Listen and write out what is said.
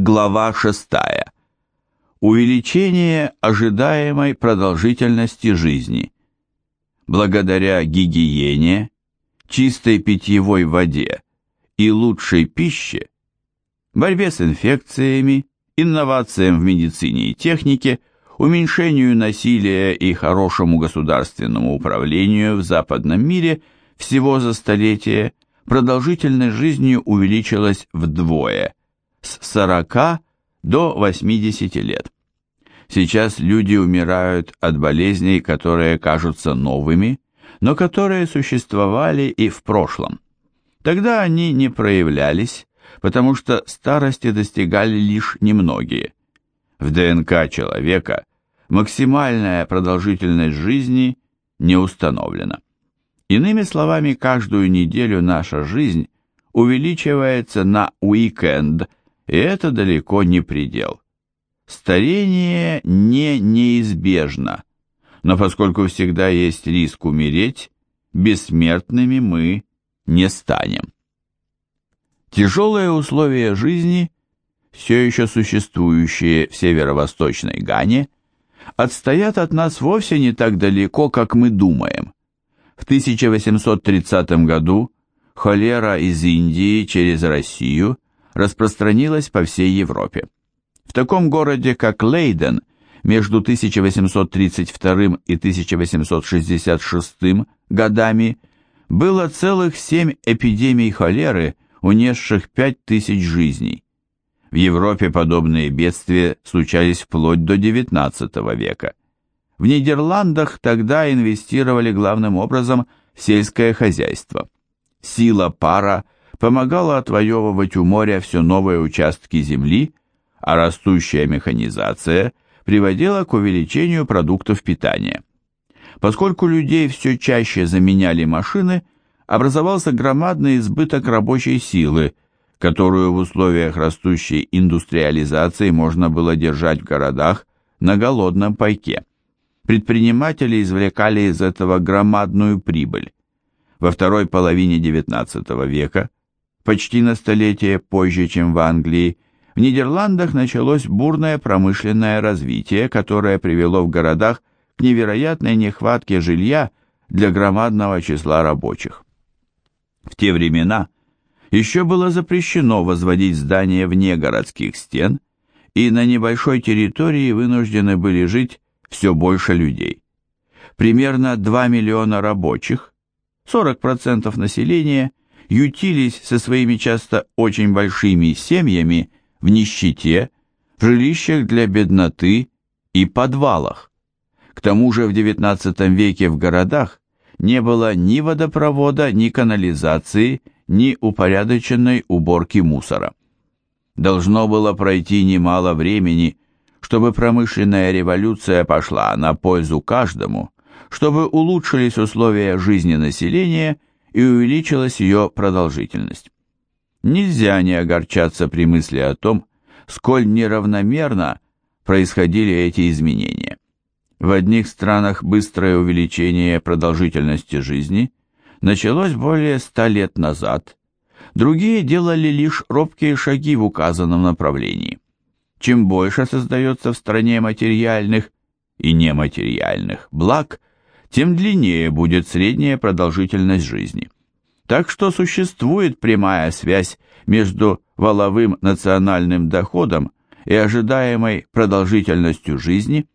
Глава 6. Увеличение ожидаемой продолжительности жизни. Благодаря гигиене, чистой питьевой воде и лучшей пище, борьбе с инфекциями, инновациям в медицине и технике, уменьшению насилия и хорошему государственному управлению в западном мире всего за столетие продолжительность жизни увеличилась вдвое – с 40 до 80 лет. Сейчас люди умирают от болезней, которые кажутся новыми, но которые существовали и в прошлом. Тогда они не проявлялись, потому что старости достигали лишь немногие. В ДНК человека максимальная продолжительность жизни не установлена. Иными словами, каждую неделю наша жизнь увеличивается на уикенд и это далеко не предел. Старение не неизбежно, но поскольку всегда есть риск умереть, бессмертными мы не станем. Тяжелые условия жизни, все еще существующие в северо-восточной Гане, отстоят от нас вовсе не так далеко, как мы думаем. В 1830 году холера из Индии через Россию – распространилась по всей Европе. В таком городе, как Лейден, между 1832 и 1866 годами было целых семь эпидемий холеры, унесших пять тысяч жизней. В Европе подобные бедствия случались вплоть до XIX века. В Нидерландах тогда инвестировали главным образом в сельское хозяйство. Сила пара – помогала отвоевывать у моря все новые участки земли, а растущая механизация приводила к увеличению продуктов питания. Поскольку людей все чаще заменяли машины, образовался громадный избыток рабочей силы, которую в условиях растущей индустриализации можно было держать в городах на голодном пайке. Предприниматели извлекали из этого громадную прибыль. Во второй половине XIX века почти на столетие позже, чем в Англии, в Нидерландах началось бурное промышленное развитие, которое привело в городах к невероятной нехватке жилья для громадного числа рабочих. В те времена еще было запрещено возводить здания вне городских стен, и на небольшой территории вынуждены были жить все больше людей. Примерно 2 миллиона рабочих, 40% населения – ютились со своими часто очень большими семьями в нищете, в жилищах для бедноты и подвалах. К тому же в XIX веке в городах не было ни водопровода, ни канализации, ни упорядоченной уборки мусора. Должно было пройти немало времени, чтобы промышленная революция пошла на пользу каждому, чтобы улучшились условия жизни населения и увеличилась ее продолжительность. Нельзя не огорчаться при мысли о том, сколь неравномерно происходили эти изменения. В одних странах быстрое увеличение продолжительности жизни началось более ста лет назад, другие делали лишь робкие шаги в указанном направлении. Чем больше создается в стране материальных и нематериальных благ, тем длиннее будет средняя продолжительность жизни. Так что существует прямая связь между валовым национальным доходом и ожидаемой продолжительностью жизни,